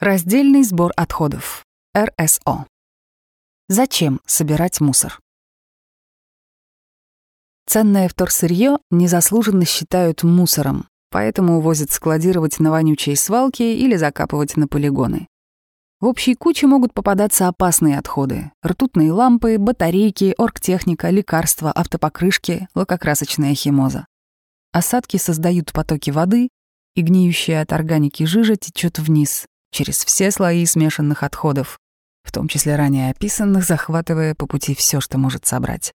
Раздельный сбор отходов. РСО. Зачем собирать мусор? Ценное вторсырье незаслуженно считают мусором, поэтому увозят складировать на вонючие свалки или закапывать на полигоны. В общей куче могут попадаться опасные отходы — ртутные лампы, батарейки, оргтехника, лекарства, автопокрышки, лакокрасочная химоза. Осадки создают потоки воды, и гниющая от органики жижа течет вниз, через все слои смешанных отходов, в том числе ранее описанных, захватывая по пути все, что может собрать.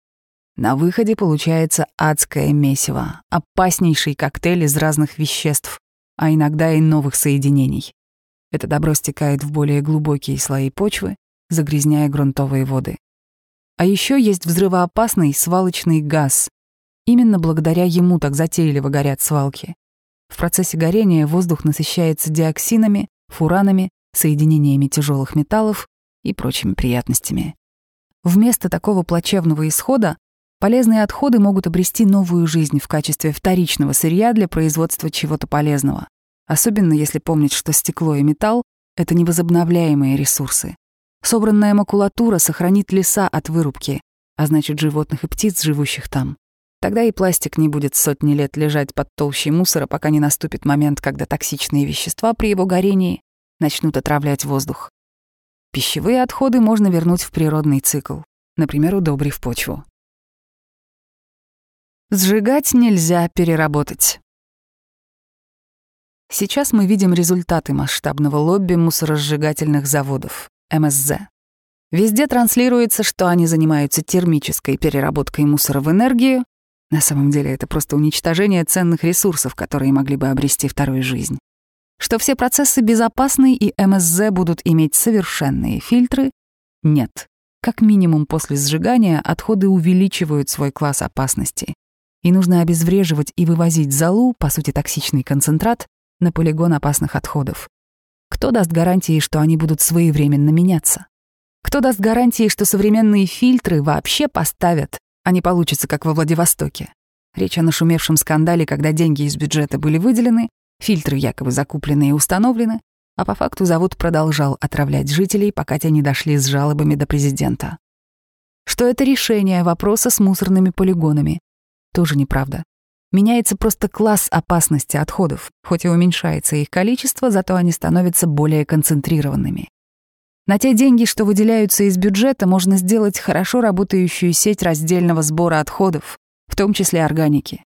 На выходе получается адское месиво, опаснейший коктейль из разных веществ, а иногда и новых соединений. Это добро стекает в более глубокие слои почвы, загрязняя грунтовые воды. А еще есть взрывоопасный свалочный газ. Именно благодаря ему так затейливо горят свалки. В процессе горения воздух насыщается диоксинами, фуранами, соединениями тяжелых металлов и прочими приятностями. Вместо такого плачевного исхода полезные отходы могут обрести новую жизнь в качестве вторичного сырья для производства чего-то полезного, особенно если помнить, что стекло и металл — это невозобновляемые ресурсы. Собранная макулатура сохранит леса от вырубки, а значит животных и птиц, живущих там. Тогда и пластик не будет сотни лет лежать под толщей мусора, пока не наступит момент, когда токсичные вещества при его горении начнут отравлять воздух. Пищевые отходы можно вернуть в природный цикл, например, удобрив почву. Сжигать нельзя переработать. Сейчас мы видим результаты масштабного лобби мусоросжигательных заводов, МСЗ. Везде транслируется, что они занимаются термической переработкой мусора в энергию на самом деле это просто уничтожение ценных ресурсов, которые могли бы обрести вторую жизнь. Что все процессы безопасны и МСЗ будут иметь совершенные фильтры? Нет. Как минимум после сжигания отходы увеличивают свой класс опасности. И нужно обезвреживать и вывозить залу, по сути токсичный концентрат, на полигон опасных отходов. Кто даст гарантии, что они будут своевременно меняться? Кто даст гарантии, что современные фильтры вообще поставят, а не получится, как во Владивостоке. Речь о нашумевшем скандале, когда деньги из бюджета были выделены, фильтры якобы закуплены и установлены, а по факту завод продолжал отравлять жителей, пока те не дошли с жалобами до президента. Что это решение вопроса с мусорными полигонами? Тоже неправда. Меняется просто класс опасности отходов. Хоть и уменьшается их количество, зато они становятся более концентрированными. На те деньги, что выделяются из бюджета, можно сделать хорошо работающую сеть раздельного сбора отходов, в том числе органики.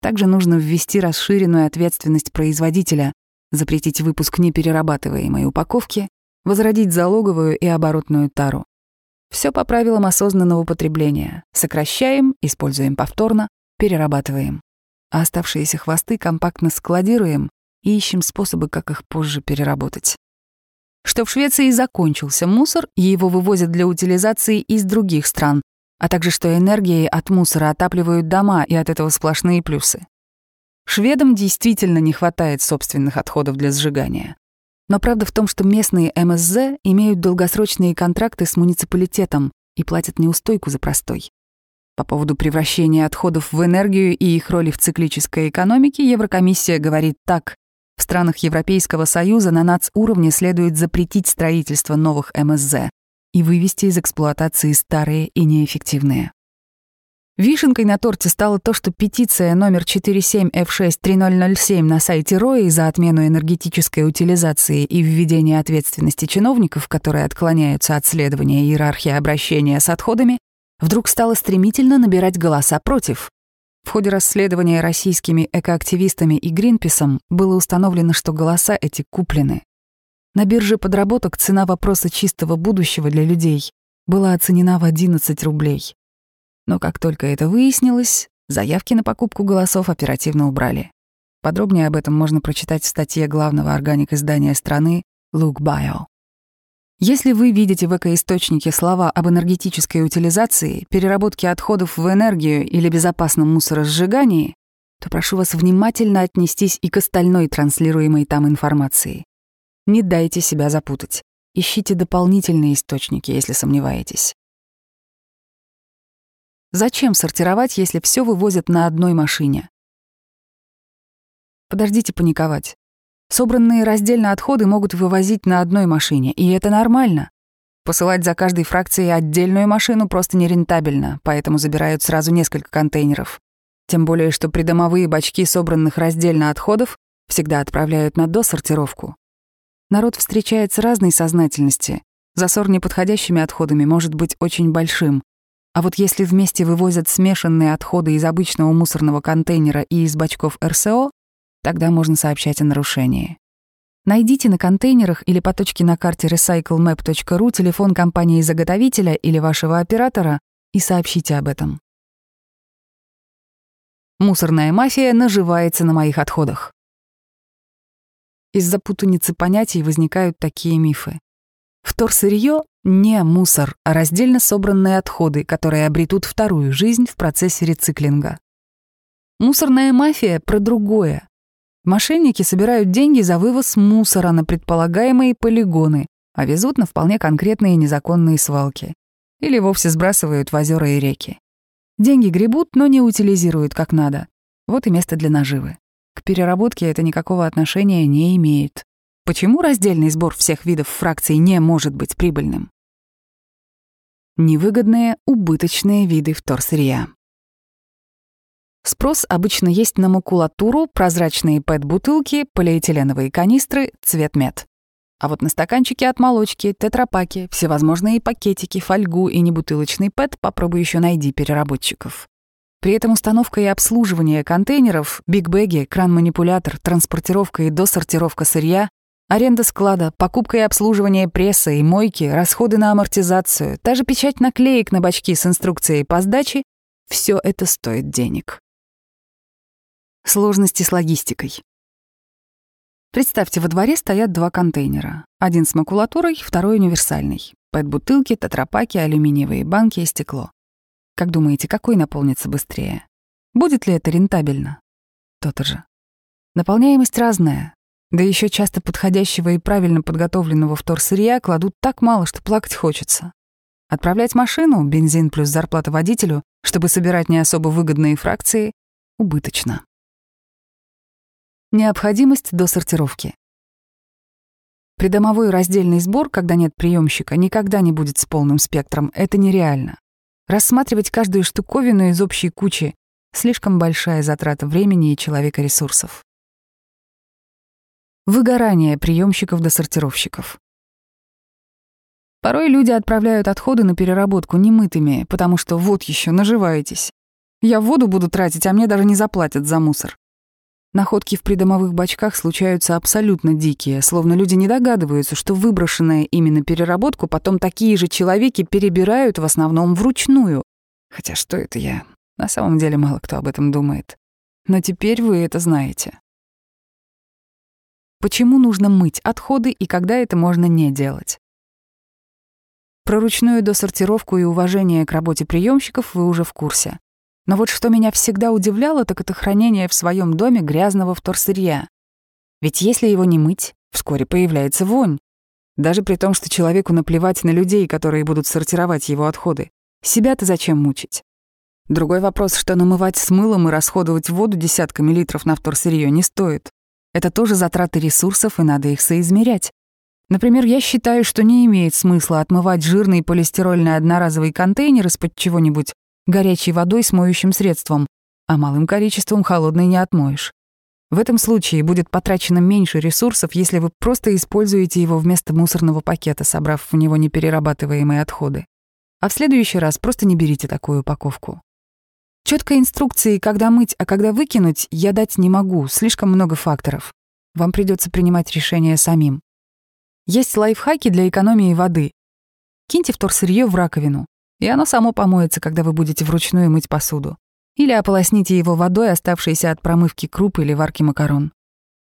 Также нужно ввести расширенную ответственность производителя, запретить выпуск неперерабатываемой упаковки, возродить залоговую и оборотную тару. Все по правилам осознанного потребления. Сокращаем, используем повторно, перерабатываем. А оставшиеся хвосты компактно складируем и ищем способы, как их позже переработать что в Швеции закончился мусор, и его вывозят для утилизации из других стран, а также что энергией от мусора отапливают дома, и от этого сплошные плюсы. Шведам действительно не хватает собственных отходов для сжигания. Но правда в том, что местные МСЗ имеют долгосрочные контракты с муниципалитетом и платят неустойку за простой. По поводу превращения отходов в энергию и их роли в циклической экономике Еврокомиссия говорит так. В странах Европейского Союза на нацуровне следует запретить строительство новых МСЗ и вывести из эксплуатации старые и неэффективные. Вишенкой на торте стало то, что петиция номер 47F63007 на сайте РОИ за отмену энергетической утилизации и введение ответственности чиновников, которые отклоняются от следования иерархии обращения с отходами, вдруг стала стремительно набирать голоса против. В ходе расследования российскими экоактивистами и Гринписом было установлено, что голоса эти куплены. На бирже подработок цена вопроса чистого будущего для людей была оценена в 11 рублей. Но как только это выяснилось, заявки на покупку голосов оперативно убрали. Подробнее об этом можно прочитать в статье главного органик-издания страны Luke Bio. Если вы видите в экоисточнике слова об энергетической утилизации, переработке отходов в энергию или безопасном мусоросжигании, то прошу вас внимательно отнестись и к остальной транслируемой там информации. Не дайте себя запутать. Ищите дополнительные источники, если сомневаетесь. Зачем сортировать, если все вывозят на одной машине? Подождите паниковать. Собранные раздельно отходы могут вывозить на одной машине, и это нормально. Посылать за каждой фракцией отдельную машину просто нерентабельно, поэтому забирают сразу несколько контейнеров. Тем более, что придомовые бачки собранных раздельно отходов всегда отправляют на досортировку. Народ встречается разной сознательности. Засор неподходящими отходами может быть очень большим. А вот если вместе вывозят смешанные отходы из обычного мусорного контейнера и из бачков РСО, Тогда можно сообщать о нарушении. Найдите на контейнерах или по точке на карте recyclemap.ru телефон компании-заготовителя или вашего оператора и сообщите об этом. Мусорная мафия наживается на моих отходах. Из-за путаницы понятий возникают такие мифы. Вторсырье — не мусор, а раздельно собранные отходы, которые обретут вторую жизнь в процессе рециклинга. Мусорная мафия про другое. Мошенники собирают деньги за вывоз мусора на предполагаемые полигоны, а везут на вполне конкретные незаконные свалки. Или вовсе сбрасывают в озера и реки. Деньги гребут, но не утилизируют как надо. Вот и место для наживы. К переработке это никакого отношения не имеет. Почему раздельный сбор всех видов фракций не может быть прибыльным? Невыгодные, убыточные виды вторсырья. Спрос обычно есть на макулатуру, прозрачные пэт-бутылки, полиэтиленовые канистры, цвет мед. А вот на стаканчики от молочки, тетрапаки, всевозможные пакетики, фольгу и небутылочный пэт попробуй еще найди переработчиков. При этом установка и обслуживание контейнеров, бигбеги, кран-манипулятор, транспортировка и досортировка сырья, аренда склада, покупка и обслуживание пресса и мойки, расходы на амортизацию, даже печать наклеек на бачки с инструкцией по сдаче — все это стоит денег. Сложности с логистикой. Представьте, во дворе стоят два контейнера. Один с макулатурой, второй универсальный. Пэт-бутылки, тетрапаки, алюминиевые банки и стекло. Как думаете, какой наполнится быстрее? Будет ли это рентабельно? То-то же. Наполняемость разная. Да еще часто подходящего и правильно подготовленного вторсырья кладут так мало, что плакать хочется. Отправлять машину, бензин плюс зарплата водителю, чтобы собирать не особо выгодные фракции, убыточно. Необходимость досортировки. Придомовой раздельный сбор, когда нет приемщика, никогда не будет с полным спектром. Это нереально. Рассматривать каждую штуковину из общей кучи — слишком большая затрата времени и человека ресурсов. Выгорание приемщиков досортировщиков Порой люди отправляют отходы на переработку немытыми, потому что вот еще наживаетесь. Я воду буду тратить, а мне даже не заплатят за мусор. Находки в придомовых бачках случаются абсолютно дикие, словно люди не догадываются, что выброшенное ими на переработку потом такие же человеки перебирают в основном вручную. Хотя что это я? На самом деле мало кто об этом думает. Но теперь вы это знаете. Почему нужно мыть отходы и когда это можно не делать? Про ручную досортировку и уважение к Но вот что меня всегда удивляло, так это хранение в своем доме грязного вторсырья. Ведь если его не мыть, вскоре появляется вонь. Даже при том, что человеку наплевать на людей, которые будут сортировать его отходы. Себя-то зачем мучить? Другой вопрос, что намывать с мылом и расходовать воду десятками литров на вторсырье не стоит. Это тоже затраты ресурсов, и надо их соизмерять. Например, я считаю, что не имеет смысла отмывать жирный полистирольный одноразовый контейнер из-под чего-нибудь горячей водой с моющим средством, а малым количеством холодной не отмоешь. В этом случае будет потрачено меньше ресурсов, если вы просто используете его вместо мусорного пакета, собрав в него неперерабатываемые отходы. А в следующий раз просто не берите такую упаковку. Четкой инструкции, когда мыть, а когда выкинуть, я дать не могу, слишком много факторов. Вам придется принимать решение самим. Есть лайфхаки для экономии воды. Киньте вторсырье в раковину и оно само помоется, когда вы будете вручную мыть посуду. Или ополосните его водой, оставшейся от промывки круп или варки макарон.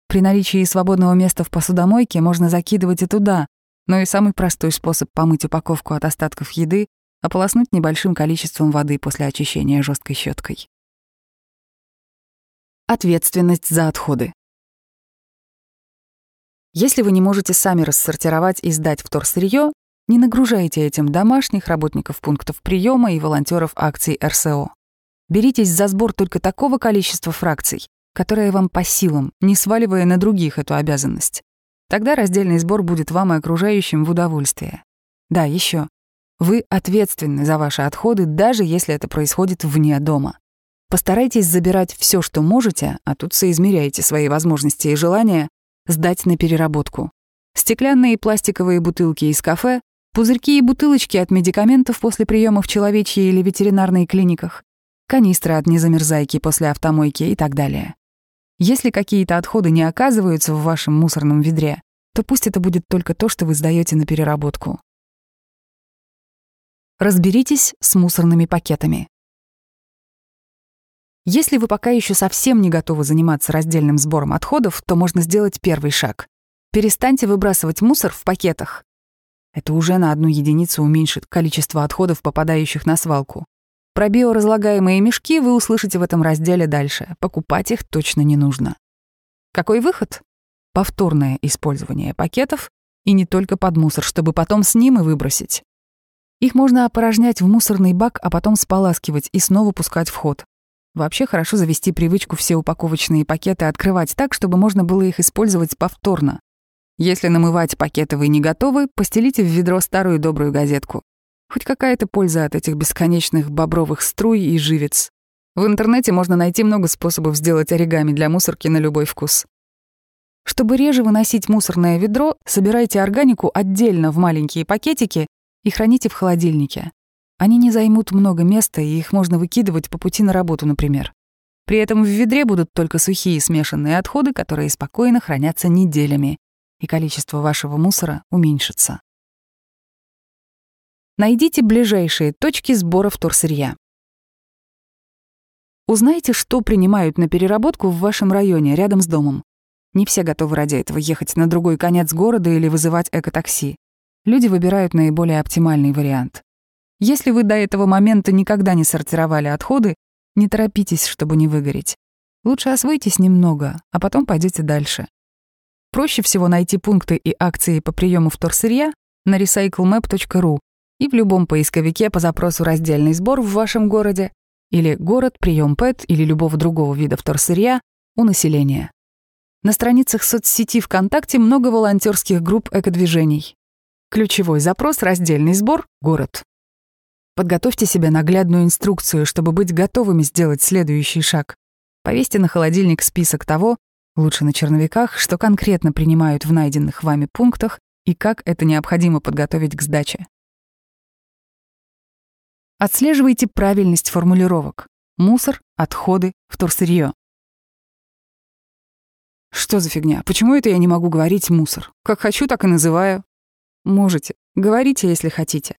При наличии свободного места в посудомойке можно закидывать и туда, но и самый простой способ помыть упаковку от остатков еды — ополоснуть небольшим количеством воды после очищения жесткой щеткой. Ответственность за отходы. Если вы не можете сами рассортировать и сдать вторсырье, не нагружайте этим домашних, работников пунктов приема и волонтеров акций РСО. Беритесь за сбор только такого количества фракций, которое вам по силам, не сваливая на других эту обязанность. Тогда раздельный сбор будет вам и окружающим в удовольствие. Да, еще. Вы ответственны за ваши отходы, даже если это происходит вне дома. Постарайтесь забирать все, что можете, а тут соизмеряйте свои возможности и желания, сдать на переработку. Стеклянные и пластиковые бутылки из кафе Пузырьки и бутылочки от медикаментов после приемов в человечьей или ветеринарной клиниках, канистры от незамерзайки после автомойки и так далее. Если какие-то отходы не оказываются в вашем мусорном ведре, то пусть это будет только то, что вы сдаете на переработку. Разберитесь с мусорными пакетами. Если вы пока еще совсем не готовы заниматься раздельным сбором отходов, то можно сделать первый шаг. Перестаньте выбрасывать мусор в пакетах это уже на одну единицу уменьшит количество отходов, попадающих на свалку. Про биоразлагаемые мешки вы услышите в этом разделе дальше. Покупать их точно не нужно. Какой выход? Повторное использование пакетов и не только под мусор, чтобы потом с ним и выбросить. Их можно опорожнять в мусорный бак, а потом споласкивать и снова пускать в ход. Вообще хорошо завести привычку все упаковочные пакеты открывать так, чтобы можно было их использовать повторно. Если намывать пакеты вы не готовы, постелите в ведро старую добрую газетку. Хоть какая-то польза от этих бесконечных бобровых струй и живец. В интернете можно найти много способов сделать оригами для мусорки на любой вкус. Чтобы реже выносить мусорное ведро, собирайте органику отдельно в маленькие пакетики и храните в холодильнике. Они не займут много места, и их можно выкидывать по пути на работу, например. При этом в ведре будут только сухие смешанные отходы, которые спокойно хранятся неделями и количество вашего мусора уменьшится. Найдите ближайшие точки сбора вторсырья. Узнайте, что принимают на переработку в вашем районе, рядом с домом. Не все готовы ради этого ехать на другой конец города или вызывать экотакси. Люди выбирают наиболее оптимальный вариант. Если вы до этого момента никогда не сортировали отходы, не торопитесь, чтобы не выгореть. Лучше освойтесь немного, а потом пойдете дальше. Проще всего найти пункты и акции по приему вторсырья на recyclemap.ru и в любом поисковике по запросу «Раздельный сбор в вашем городе» или «Город, прием ПЭТ» или любого другого вида вторсырья у населения. На страницах соцсети ВКонтакте много волонтерских групп экодвижений. Ключевой запрос «Раздельный сбор. Город». Подготовьте себе наглядную инструкцию, чтобы быть готовыми сделать следующий шаг. Повесьте на холодильник список того, лучше на черновиках, что конкретно принимают в найденных вами пунктах и как это необходимо подготовить к сдаче. Отслеживайте правильность формулировок. Мусор, отходы, вторсырье. Что за фигня? Почему это я не могу говорить «мусор»? Как хочу, так и называю. Можете. Говорите, если хотите.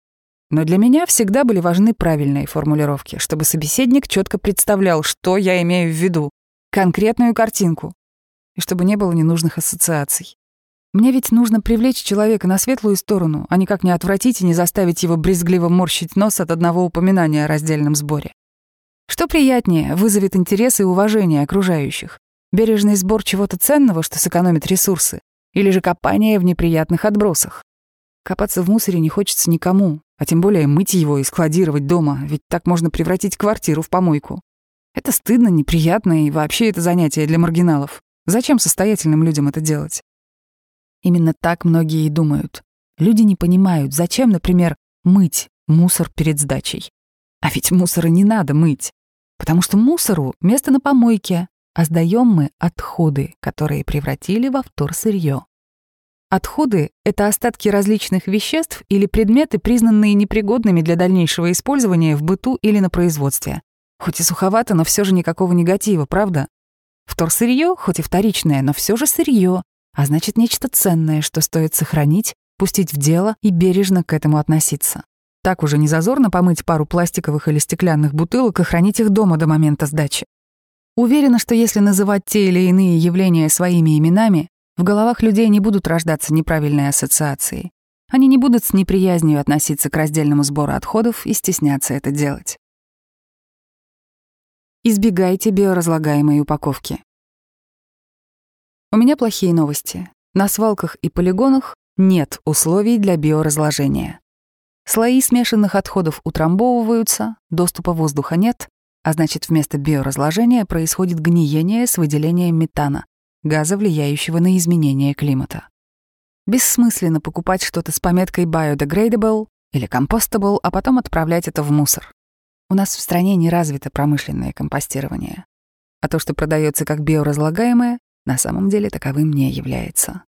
Но для меня всегда были важны правильные формулировки, чтобы собеседник четко представлял, что я имею в виду, конкретную картинку, и чтобы не было ненужных ассоциаций. Мне ведь нужно привлечь человека на светлую сторону, а никак не отвратить и не заставить его брезгливо морщить нос от одного упоминания о раздельном сборе. Что приятнее, вызовет интерес и уважение окружающих. Бережный сбор чего-то ценного, что сэкономит ресурсы, или же копание в неприятных отбросах. Копаться в мусоре не хочется никому, а тем более мыть его и складировать дома, ведь так можно превратить квартиру в помойку. Это стыдно, неприятно и вообще это занятие для маргиналов. Зачем состоятельным людям это делать? Именно так многие и думают. Люди не понимают, зачем, например, мыть мусор перед сдачей. А ведь мусора не надо мыть, потому что мусору место на помойке, а сдаем мы отходы, которые превратили во вторсырье. Отходы — это остатки различных веществ или предметы, признанные непригодными для дальнейшего использования в быту или на производстве. Хоть и суховато, но все же никакого негатива, правда? Вторсырье, хоть и вторичное, но все же сырье, а значит нечто ценное, что стоит сохранить, пустить в дело и бережно к этому относиться. Так уже не зазорно помыть пару пластиковых или стеклянных бутылок и хранить их дома до момента сдачи. Уверена, что если называть те или иные явления своими именами, в головах людей не будут рождаться неправильные ассоциации. Они не будут с неприязнью относиться к раздельному сбору отходов и стесняться это делать. Избегайте биоразлагаемой упаковки. У меня плохие новости. На свалках и полигонах нет условий для биоразложения. Слои смешанных отходов утрамбовываются, доступа воздуха нет, а значит, вместо биоразложения происходит гниение с выделением метана, газа, влияющего на изменение климата. Бессмысленно покупать что-то с пометкой «biodegradable» или «compostable», а потом отправлять это в мусор. У нас в стране не развито промышленное компостирование. А то, что продается как биоразлагаемое, на самом деле таковым не является.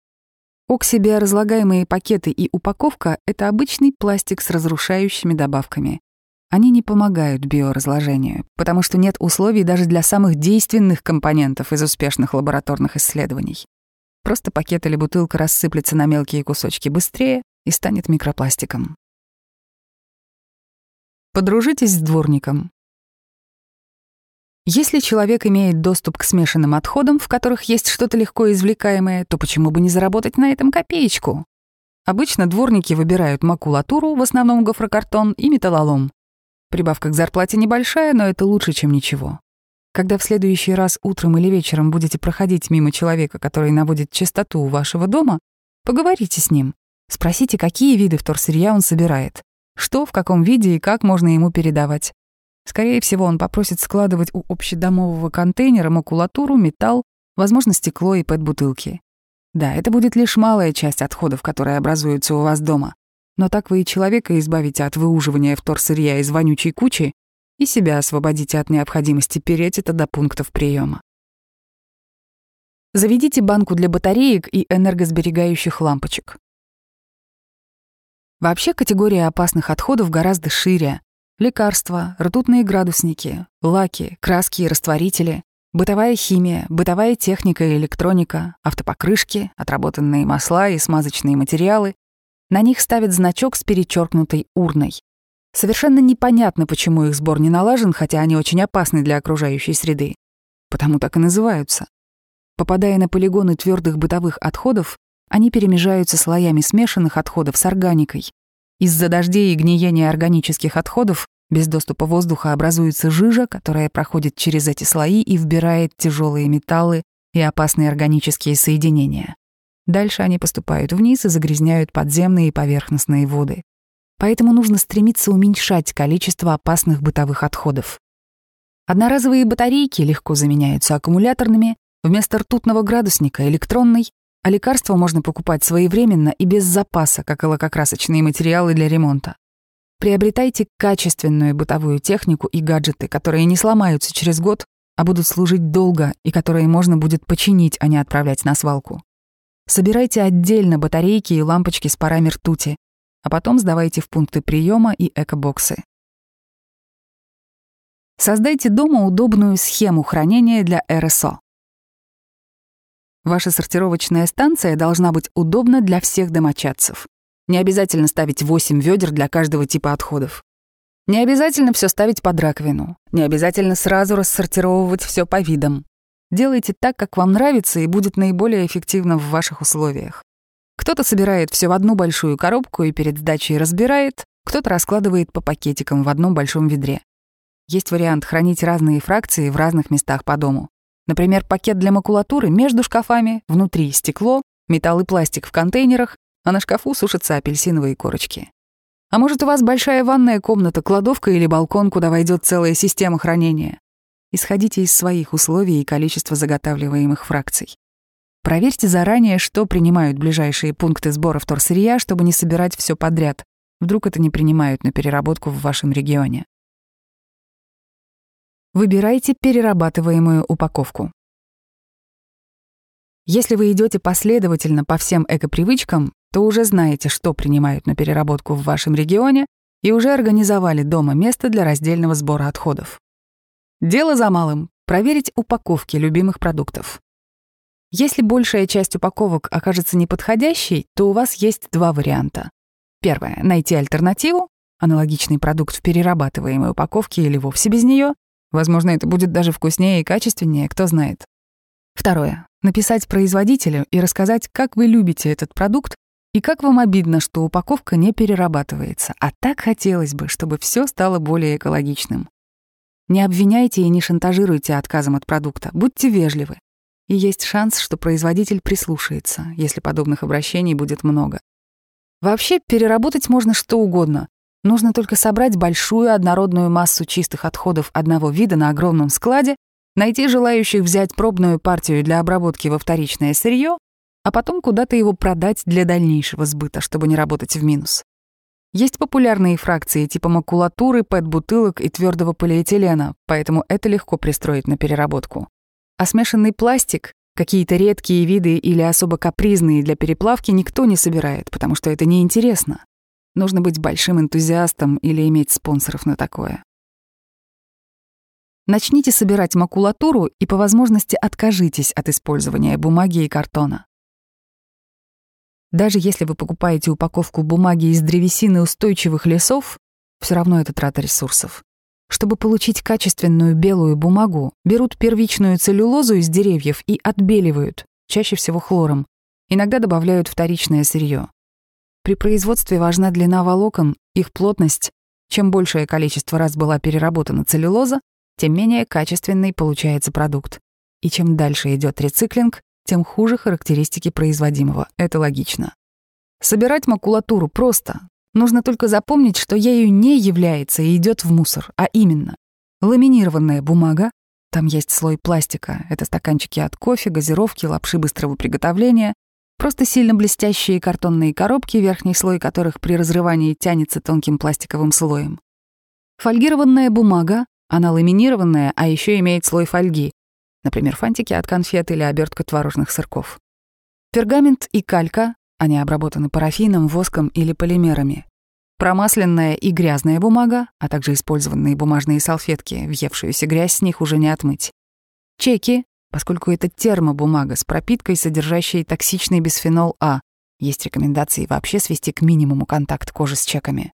Оксибиоразлагаемые пакеты и упаковка — это обычный пластик с разрушающими добавками. Они не помогают биоразложению, потому что нет условий даже для самых действенных компонентов из успешных лабораторных исследований. Просто пакет или бутылка рассыплется на мелкие кусочки быстрее и станет микропластиком. Подружитесь с дворником. Если человек имеет доступ к смешанным отходам, в которых есть что-то легко извлекаемое, то почему бы не заработать на этом копеечку? Обычно дворники выбирают макулатуру, в основном гофрокартон и металлолом. Прибавка к зарплате небольшая, но это лучше, чем ничего. Когда в следующий раз утром или вечером будете проходить мимо человека, который наводит чистоту у вашего дома, поговорите с ним. Спросите, какие виды вторсырья он собирает, Что, в каком виде и как можно ему передавать. Скорее всего, он попросит складывать у общедомового контейнера макулатуру, металл, возможно, стекло и пэт-бутылки. Да, это будет лишь малая часть отходов, которые образуются у вас дома. Но так вы и человека избавите от выуживания вторсырья из вонючей кучи и себя освободите от необходимости переть это до пунктов приема. Заведите банку для батареек и энергосберегающих лампочек. Вообще категория опасных отходов гораздо шире. Лекарства, ртутные градусники, лаки, краски и растворители, бытовая химия, бытовая техника и электроника, автопокрышки, отработанные масла и смазочные материалы. На них ставят значок с перечеркнутой урной. Совершенно непонятно, почему их сбор не налажен, хотя они очень опасны для окружающей среды. Потому так и называются. Попадая на полигоны твердых бытовых отходов, они перемежаются слоями смешанных отходов с органикой. Из-за дождей и гниения органических отходов без доступа воздуха образуется жижа, которая проходит через эти слои и вбирает тяжелые металлы и опасные органические соединения. Дальше они поступают вниз и загрязняют подземные и поверхностные воды. Поэтому нужно стремиться уменьшать количество опасных бытовых отходов. Одноразовые батарейки легко заменяются аккумуляторными, вместо ртутного градусника — электронный, а лекарства можно покупать своевременно и без запаса, как и лакокрасочные материалы для ремонта. Приобретайте качественную бытовую технику и гаджеты, которые не сломаются через год, а будут служить долго и которые можно будет починить, а не отправлять на свалку. Собирайте отдельно батарейки и лампочки с парами ртути, а потом сдавайте в пункты приема и экобоксы. Создайте дома удобную схему хранения для РСО. Ваша сортировочная станция должна быть удобна для всех домочадцев. Не обязательно ставить 8 ведер для каждого типа отходов. Не обязательно все ставить под раковину. Не обязательно сразу рассортировывать все по видам. Делайте так, как вам нравится и будет наиболее эффективно в ваших условиях. Кто-то собирает все в одну большую коробку и перед сдачей разбирает, кто-то раскладывает по пакетикам в одном большом ведре. Есть вариант хранить разные фракции в разных местах по дому. Например, пакет для макулатуры между шкафами, внутри стекло, металл и пластик в контейнерах, а на шкафу сушатся апельсиновые корочки. А может, у вас большая ванная комната, кладовка или балкон, куда войдет целая система хранения? Исходите из своих условий и количества заготавливаемых фракций. Проверьте заранее, что принимают ближайшие пункты сбора вторсырья, чтобы не собирать все подряд. Вдруг это не принимают на переработку в вашем регионе. Выбирайте перерабатываемую упаковку. Если вы идете последовательно по всем экопривычкам, то уже знаете, что принимают на переработку в вашем регионе и уже организовали дома место для раздельного сбора отходов. Дело за малым — проверить упаковки любимых продуктов. Если большая часть упаковок окажется неподходящей, то у вас есть два варианта. Первое — найти альтернативу, аналогичный продукт в перерабатываемой упаковке или вовсе без нее. Возможно, это будет даже вкуснее и качественнее, кто знает. Второе. Написать производителю и рассказать, как вы любите этот продукт и как вам обидно, что упаковка не перерабатывается, а так хотелось бы, чтобы все стало более экологичным. Не обвиняйте и не шантажируйте отказом от продукта, будьте вежливы. И есть шанс, что производитель прислушается, если подобных обращений будет много. Вообще, переработать можно что угодно. Нужно только собрать большую однородную массу чистых отходов одного вида на огромном складе, найти желающих взять пробную партию для обработки во вторичное сырье, а потом куда-то его продать для дальнейшего сбыта, чтобы не работать в минус. Есть популярные фракции типа макулатуры, пэт-бутылок и твердого полиэтилена, поэтому это легко пристроить на переработку. А смешанный пластик, какие-то редкие виды или особо капризные для переплавки никто не собирает, потому что это неинтересно. Нужно быть большим энтузиастом или иметь спонсоров на такое. Начните собирать макулатуру и по возможности откажитесь от использования бумаги и картона. Даже если вы покупаете упаковку бумаги из древесины устойчивых лесов, все равно это трата ресурсов. Чтобы получить качественную белую бумагу, берут первичную целлюлозу из деревьев и отбеливают, чаще всего хлором. Иногда добавляют вторичное сырье. При производстве важна длина волокон, их плотность. Чем большее количество раз была переработана целлюлоза, тем менее качественный получается продукт. И чем дальше идет рециклинг, тем хуже характеристики производимого. Это логично. Собирать макулатуру просто. Нужно только запомнить, что ею не является и идет в мусор, а именно ламинированная бумага, там есть слой пластика, это стаканчики от кофе, газировки, лапши быстрого приготовления, Просто сильно блестящие картонные коробки, верхний слой которых при разрывании тянется тонким пластиковым слоем. Фольгированная бумага, она ламинированная, а еще имеет слой фольги. Например, фантики от конфет или обертка творожных сырков. Пергамент и калька, они обработаны парафином, воском или полимерами. Промасленная и грязная бумага, а также использованные бумажные салфетки, въевшуюся грязь с них уже не отмыть. Чеки, поскольку это термобумага с пропиткой, содержащей токсичный бисфенол А. Есть рекомендации вообще свести к минимуму контакт кожи с чеками.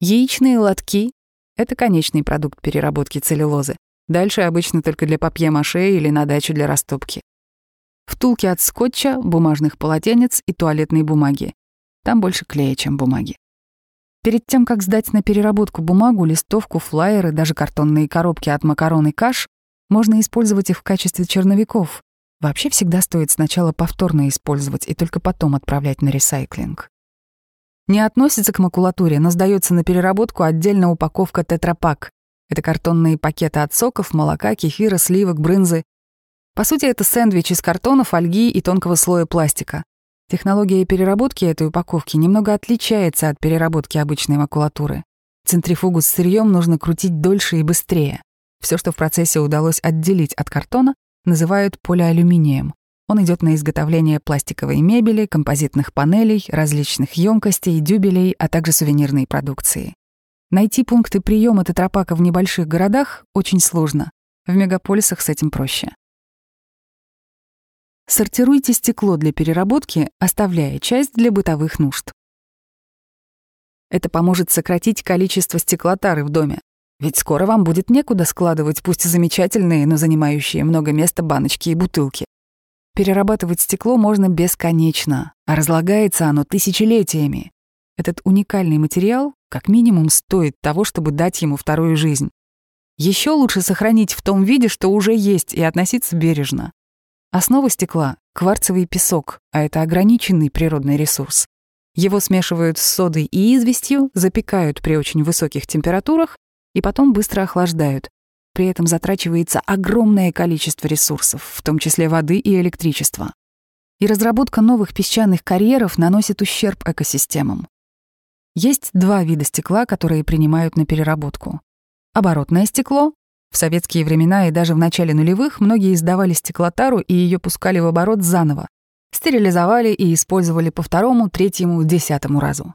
Яичные лотки — это конечный продукт переработки целлюлозы. Дальше обычно только для папье-маше или на дачу для растопки. Втулки от скотча, бумажных полотенец и туалетной бумаги. Там больше клея, чем бумаги. Перед тем, как сдать на переработку бумагу, листовку, флаеры, даже картонные коробки от макарон и каш, можно использовать их в качестве черновиков. Вообще всегда стоит сначала повторно использовать и только потом отправлять на ресайклинг. Не относится к макулатуре, но сдается на переработку отдельно упаковка тетрапак. Это картонные пакеты от соков, молока, кефира, сливок, брынзы. По сути, это сэндвич из картона, фольги и тонкого слоя пластика. Технология переработки этой упаковки немного отличается от переработки обычной макулатуры. Центрифугу с сырьем нужно крутить дольше и быстрее. Все, что в процессе удалось отделить от картона, называют полиалюминием. Он идет на изготовление пластиковой мебели, композитных панелей, различных емкостей, дюбелей, а также сувенирной продукции. Найти пункты приема тетрапака в небольших городах очень сложно. В мегаполисах с этим проще. Сортируйте стекло для переработки, оставляя часть для бытовых нужд. Это поможет сократить количество стеклотары в доме. Ведь скоро вам будет некуда складывать пусть замечательные, но занимающие много места баночки и бутылки. Перерабатывать стекло можно бесконечно, а разлагается оно тысячелетиями. Этот уникальный материал как минимум стоит того, чтобы дать ему вторую жизнь. Еще лучше сохранить в том виде, что уже есть, и относиться бережно. Основа стекла — кварцевый песок, а это ограниченный природный ресурс. Его смешивают с содой и известью, запекают при очень высоких температурах и потом быстро охлаждают. При этом затрачивается огромное количество ресурсов, в том числе воды и электричества. И разработка новых песчаных карьеров наносит ущерб экосистемам. Есть два вида стекла, которые принимают на переработку. Оборотное стекло. В советские времена и даже в начале нулевых многие издавали стеклотару и ее пускали в оборот заново. Стерилизовали и использовали по второму, третьему, десятому разу.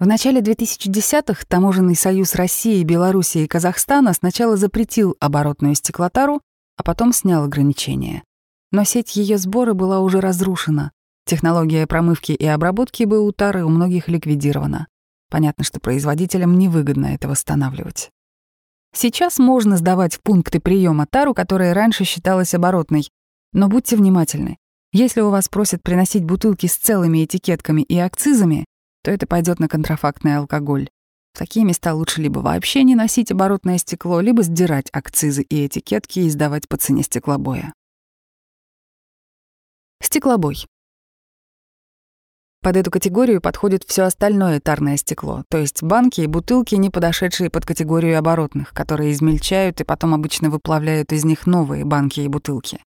В начале 2010-х Таможенный союз России, Белоруссии и Казахстана сначала запретил оборотную стеклотару, а потом снял ограничения. Но сеть ее сбора была уже разрушена. Технология промывки и обработки БУ тары у многих ликвидирована. Понятно, что производителям невыгодно это восстанавливать. Сейчас можно сдавать в пункты приема тару, которая раньше считалась оборотной. Но будьте внимательны. Если у вас просят приносить бутылки с целыми этикетками и акцизами, то это пойдет на контрафактный алкоголь. В такие места лучше либо вообще не носить оборотное стекло, либо сдирать акцизы и этикетки и сдавать по цене стеклобоя. Стеклобой. Под эту категорию подходит все остальное тарное стекло, то есть банки и бутылки, не подошедшие под категорию оборотных, которые измельчают и потом обычно выплавляют из них новые банки и бутылки.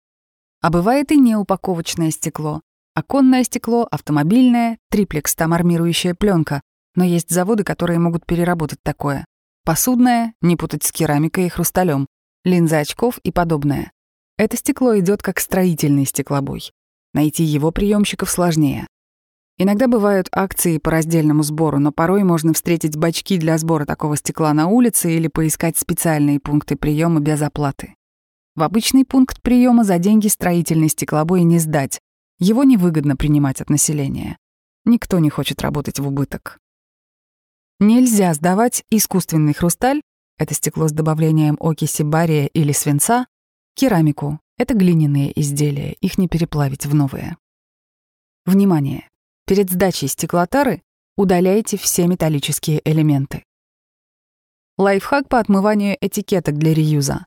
А бывает и неупаковочное стекло, Оконное стекло, автомобильное, триплекс, там армирующая пленка. Но есть заводы, которые могут переработать такое. Посудное, не путать с керамикой и хрусталем, линзы очков и подобное. Это стекло идет как строительный стеклобой. Найти его приемщиков сложнее. Иногда бывают акции по раздельному сбору, но порой можно встретить бачки для сбора такого стекла на улице или поискать специальные пункты приема без оплаты. В обычный пункт приема за деньги строительный стеклобой не сдать, его невыгодно принимать от населения. Никто не хочет работать в убыток. Нельзя сдавать искусственный хрусталь, это стекло с добавлением окиси бария или свинца, керамику, это глиняные изделия, их не переплавить в новые. Внимание! Перед сдачей стеклотары удаляйте все металлические элементы. Лайфхак по отмыванию этикеток для реюза.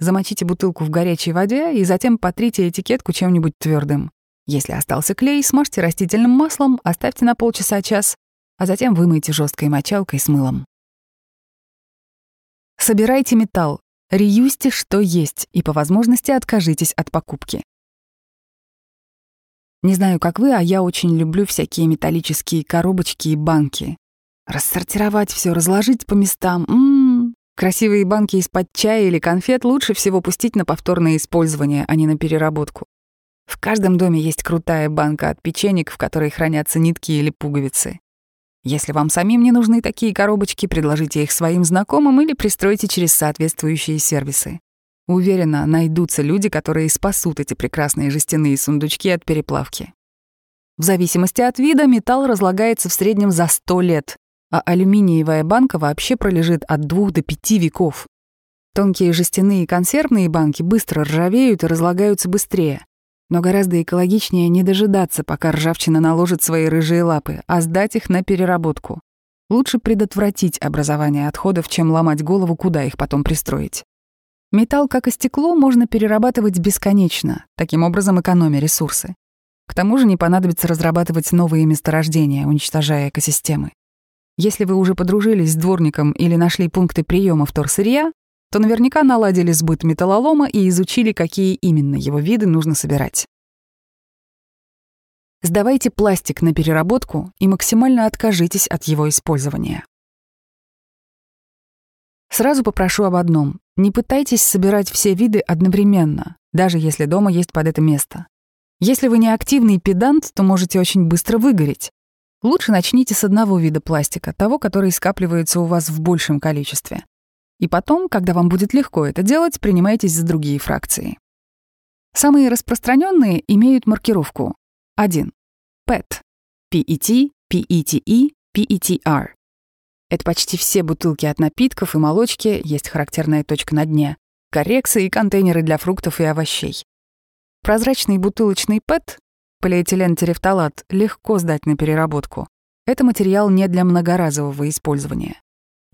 Замочите бутылку в горячей воде и затем потрите этикетку чем-нибудь твердым. Если остался клей, смажьте растительным маслом, оставьте на полчаса-час, а затем вымойте жесткой мочалкой с мылом. Собирайте металл, реюзьте, что есть, и по возможности откажитесь от покупки. Не знаю, как вы, а я очень люблю всякие металлические коробочки и банки. Рассортировать все, разложить по местам. М-м-м. Красивые банки из-под чая или конфет лучше всего пустить на повторное использование, а не на переработку. В каждом доме есть крутая банка от печенек, в которой хранятся нитки или пуговицы. Если вам самим не нужны такие коробочки, предложите их своим знакомым или пристройте через соответствующие сервисы. Уверена, найдутся люди, которые спасут эти прекрасные жестяные сундучки от переплавки. В зависимости от вида металл разлагается в среднем за 100 лет, а алюминиевая банка вообще пролежит от 2 до 5 веков. Тонкие жестяные консервные банки быстро ржавеют и разлагаются быстрее, но гораздо экологичнее не дожидаться, пока ржавчина наложит свои рыжие лапы, а сдать их на переработку. Лучше предотвратить образование отходов, чем ломать голову, куда их потом пристроить. Металл, как и стекло, можно перерабатывать бесконечно, таким образом экономя ресурсы. К тому же не понадобится разрабатывать новые месторождения, уничтожая экосистемы. Если вы уже подружились с дворником или нашли пункты приема вторсырья, то наверняка наладили сбыт металлолома и изучили, какие именно его виды нужно собирать. Сдавайте пластик на переработку и максимально откажитесь от его использования. Сразу попрошу об одном. Не пытайтесь собирать все виды одновременно, даже если дома есть под это место. Если вы не активный педант, то можете очень быстро выгореть. Лучше начните с одного вида пластика, того, который скапливается у вас в большем количестве и потом, когда вам будет легко это делать, принимайтесь за другие фракции. Самые распространенные имеют маркировку 1. PET, PET, PETE, PETR. Это почти все бутылки от напитков и молочки, есть характерная точка на дне, коррексы и контейнеры для фруктов и овощей. Прозрачный бутылочный PET, полиэтилен-терефталат, легко сдать на переработку. Это материал не для многоразового использования.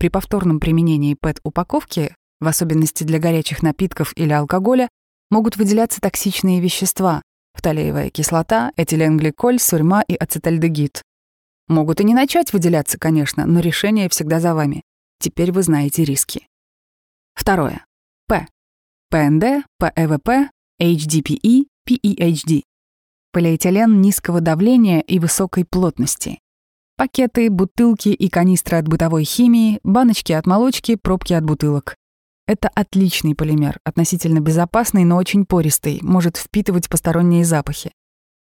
При повторном применении ПЭТ-упаковки, в особенности для горячих напитков или алкоголя, могут выделяться токсичные вещества — фталеевая кислота, этиленгликоль, сурьма и ацетальдегид. Могут и не начать выделяться, конечно, но решение всегда за вами. Теперь вы знаете риски. Второе. П. ПНД, ПЭВП, HDPE, PEHD. Полиэтилен низкого давления и высокой плотности. Пакеты, бутылки и канистры от бытовой химии, баночки от молочки, пробки от бутылок. Это отличный полимер, относительно безопасный, но очень пористый, может впитывать посторонние запахи.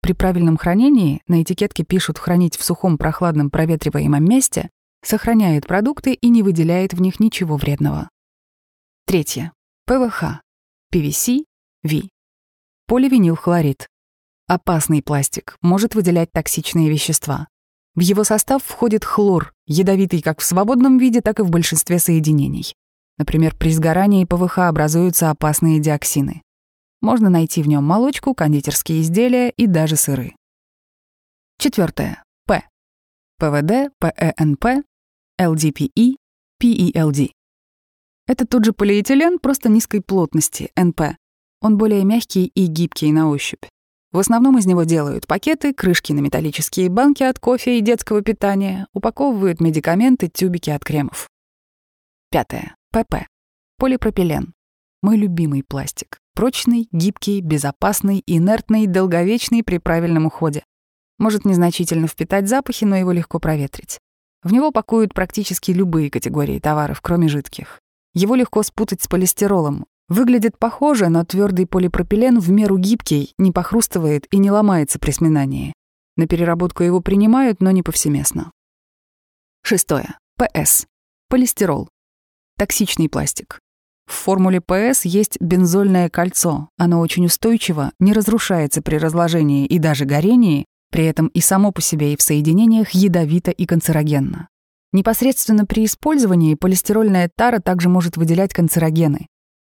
При правильном хранении, на этикетке пишут «хранить в сухом, прохладном, проветриваемом месте», сохраняет продукты и не выделяет в них ничего вредного. Третье. ПВХ. PVC, V. Поливинилхлорид. Опасный пластик, может выделять токсичные вещества. В его состав входит хлор, ядовитый как в свободном виде, так и в большинстве соединений. Например, при сгорании ПВХ образуются опасные диоксины. Можно найти в нем молочку, кондитерские изделия и даже сыры. Четвертое. П. ПВД, ПЭНП, э ЛДПИ, ПИЛД. Это тот же полиэтилен, просто низкой плотности, НП. Он более мягкий и гибкий на ощупь. В основном из него делают пакеты, крышки на металлические банки от кофе и детского питания, упаковывают медикаменты, тюбики от кремов. Пятое. ПП. Полипропилен. Мой любимый пластик. Прочный, гибкий, безопасный, инертный, долговечный при правильном уходе. Может незначительно впитать запахи, но его легко проветрить. В него пакуют практически любые категории товаров, кроме жидких. Его легко спутать с полистиролом. Выглядит похоже, но твердый полипропилен в меру гибкий, не похрустывает и не ломается при сминании. На переработку его принимают, но не повсеместно. Шестое. ПС. Полистирол. Токсичный пластик. В формуле ПС есть бензольное кольцо. Оно очень устойчиво, не разрушается при разложении и даже горении, при этом и само по себе, и в соединениях ядовито и канцерогенно. Непосредственно при использовании полистирольная тара также может выделять канцерогены.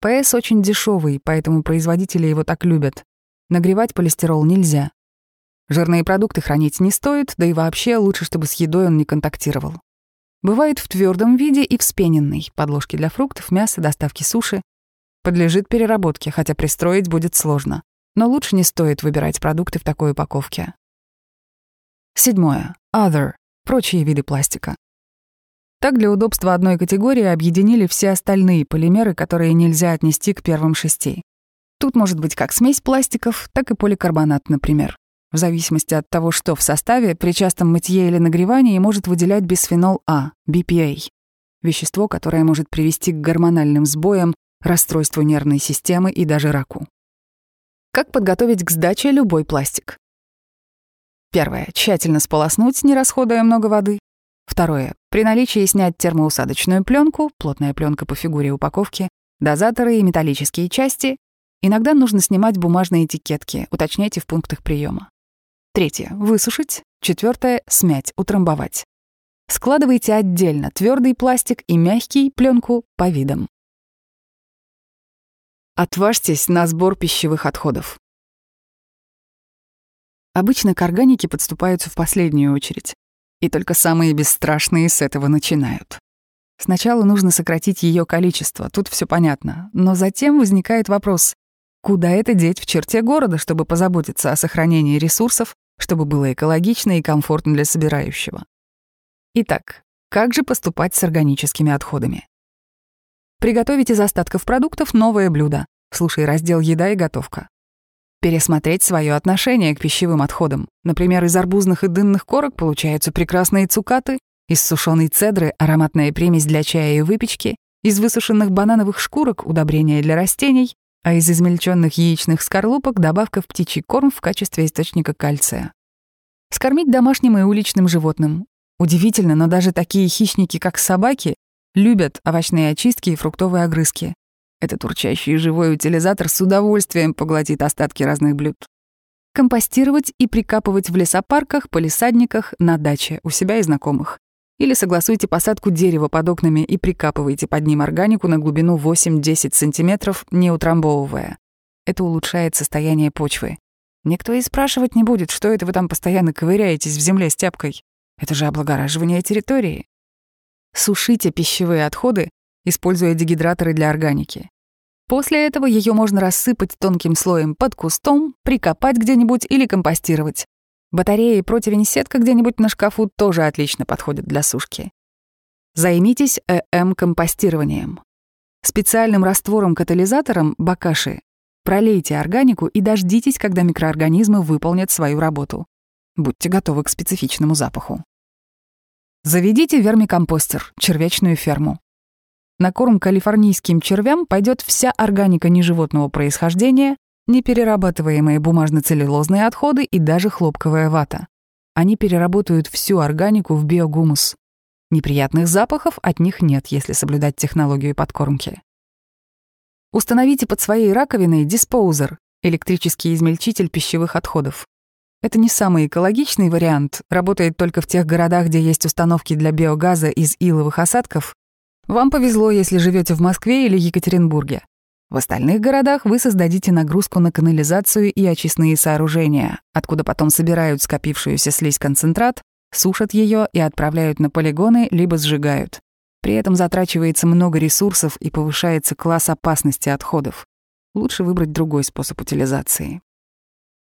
ПС очень дешевый, поэтому производители его так любят. Нагревать полистирол нельзя. Жирные продукты хранить не стоит, да и вообще лучше, чтобы с едой он не контактировал. Бывает в твердом виде и вспененный, подложки для фруктов, мяса, доставки суши. Подлежит переработке, хотя пристроить будет сложно. Но лучше не стоит выбирать продукты в такой упаковке. Седьмое. Other. Прочие виды пластика. Так для удобства одной категории объединили все остальные полимеры, которые нельзя отнести к первым шести. Тут может быть как смесь пластиков, так и поликарбонат, например. В зависимости от того, что в составе, при частом мытье или нагревании может выделять бисфенол А, BPA, вещество, которое может привести к гормональным сбоям, расстройству нервной системы и даже раку. Как подготовить к сдаче любой пластик? Первое. Тщательно сполоснуть, не расходуя много воды. Второе. При наличии снять термоусадочную пленку, плотная пленка по фигуре упаковки, дозаторы и металлические части. Иногда нужно снимать бумажные этикетки, уточняйте в пунктах приема. Третье. Высушить. Четвертое. Смять, утрамбовать. Складывайте отдельно твердый пластик и мягкий пленку по видам. Отважьтесь на сбор пищевых отходов. Обычно к органике подступаются в последнюю очередь и только самые бесстрашные с этого начинают. Сначала нужно сократить ее количество, тут все понятно. Но затем возникает вопрос, куда это деть в черте города, чтобы позаботиться о сохранении ресурсов, чтобы было экологично и комфортно для собирающего. Итак, как же поступать с органическими отходами? Приготовить из остатков продуктов новое блюдо. Слушай раздел «Еда и готовка» пересмотреть свое отношение к пищевым отходам. Например, из арбузных и дынных корок получаются прекрасные цукаты, из сушеной цедры — ароматная примесь для чая и выпечки, из высушенных банановых шкурок — удобрение для растений, а из измельченных яичных скорлупок — добавка в птичий корм в качестве источника кальция. Скормить домашним и уличным животным. Удивительно, но даже такие хищники, как собаки, любят овощные очистки и фруктовые огрызки. Этот урчащий живой утилизатор с удовольствием поглотит остатки разных блюд. Компостировать и прикапывать в лесопарках, полисадниках, на даче, у себя и знакомых. Или согласуйте посадку дерева под окнами и прикапывайте под ним органику на глубину 8-10 см, не утрамбовывая. Это улучшает состояние почвы. Никто и спрашивать не будет, что это вы там постоянно ковыряетесь в земле с тяпкой. Это же облагораживание территории. Сушите пищевые отходы, используя дегидраторы для органики. После этого ее можно рассыпать тонким слоем под кустом, прикопать где-нибудь или компостировать. Батарея и противень сетка где-нибудь на шкафу тоже отлично подходят для сушки. Займитесь ЭМ-компостированием. Специальным раствором-катализатором, бакаши, пролейте органику и дождитесь, когда микроорганизмы выполнят свою работу. Будьте готовы к специфичному запаху. Заведите вермикомпостер, червячную ферму. На корм калифорнийским червям пойдет вся органика неживотного происхождения, неперерабатываемые бумажно-целлюлозные отходы и даже хлопковая вата. Они переработают всю органику в биогумус. Неприятных запахов от них нет, если соблюдать технологию подкормки. Установите под своей раковиной диспоузер — электрический измельчитель пищевых отходов. Это не самый экологичный вариант, работает только в тех городах, где есть установки для биогаза из иловых осадков вам повезло, если живете в Москве или Екатеринбурге. В остальных городах вы создадите нагрузку на канализацию и очистные сооружения, откуда потом собирают скопившуюся слизь-концентрат, сушат ее и отправляют на полигоны, либо сжигают. При этом затрачивается много ресурсов и повышается класс опасности отходов. Лучше выбрать другой способ утилизации.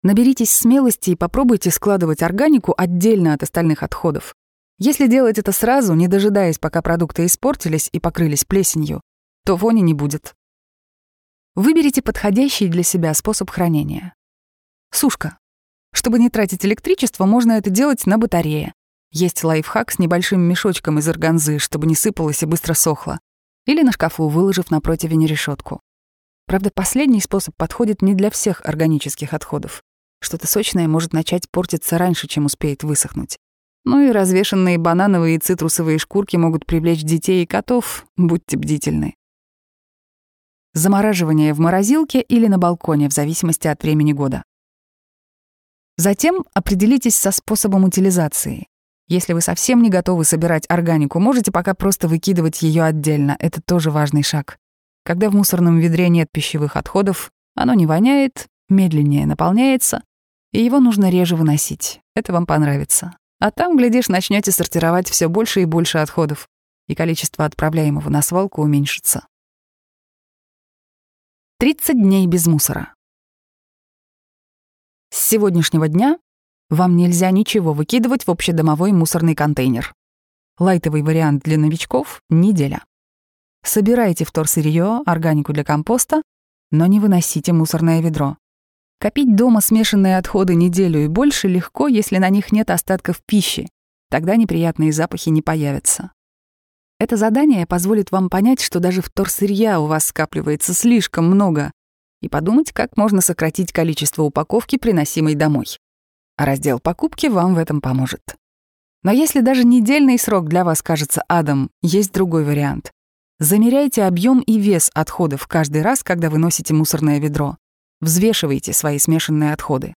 Наберитесь смелости и попробуйте складывать органику отдельно от остальных отходов. Если делать это сразу, не дожидаясь, пока продукты испортились и покрылись плесенью, то вони не будет. Выберите подходящий для себя способ хранения. Сушка. Чтобы не тратить электричество, можно это делать на батарее. Есть лайфхак с небольшим мешочком из органзы, чтобы не сыпалось и быстро сохло. Или на шкафу, выложив на противень решетку. Правда, последний способ подходит не для всех органических отходов. Что-то сочное может начать портиться раньше, чем успеет высохнуть. Ну и развешенные банановые и цитрусовые шкурки могут привлечь детей и котов. Будьте бдительны. Замораживание в морозилке или на балконе, в зависимости от времени года. Затем определитесь со способом утилизации. Если вы совсем не готовы собирать органику, можете пока просто выкидывать ее отдельно. Это тоже важный шаг. Когда в мусорном ведре нет пищевых отходов, оно не воняет, медленнее наполняется, и его нужно реже выносить. Это вам понравится. А там, глядишь, начнете сортировать все больше и больше отходов, и количество отправляемого на свалку уменьшится. 30 дней без мусора. С сегодняшнего дня вам нельзя ничего выкидывать в общедомовой мусорный контейнер. Лайтовый вариант для новичков — неделя. Собирайте вторсырье, органику для компоста, но не выносите мусорное ведро. Копить дома смешанные отходы неделю и больше легко, если на них нет остатков пищи. Тогда неприятные запахи не появятся. Это задание позволит вам понять, что даже вторсырья у вас скапливается слишком много, и подумать, как можно сократить количество упаковки, приносимой домой. А раздел покупки вам в этом поможет. Но если даже недельный срок для вас кажется адом, есть другой вариант. Замеряйте объем и вес отходов каждый раз, когда вы носите мусорное ведро. Взвешивайте свои смешанные отходы.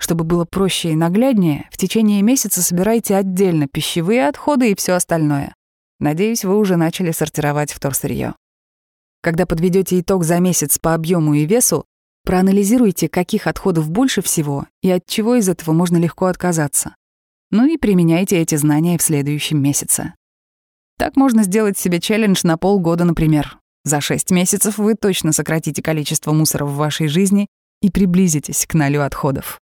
Чтобы было проще и нагляднее, в течение месяца собирайте отдельно пищевые отходы и все остальное. Надеюсь, вы уже начали сортировать вторсырье. Когда подведете итог за месяц по объему и весу, проанализируйте, каких отходов больше всего и от чего из этого можно легко отказаться. Ну и применяйте эти знания в следующем месяце. Так можно сделать себе челлендж на полгода, например. За шесть месяцев вы точно сократите количество мусора в вашей жизни и приблизитесь к нолю отходов.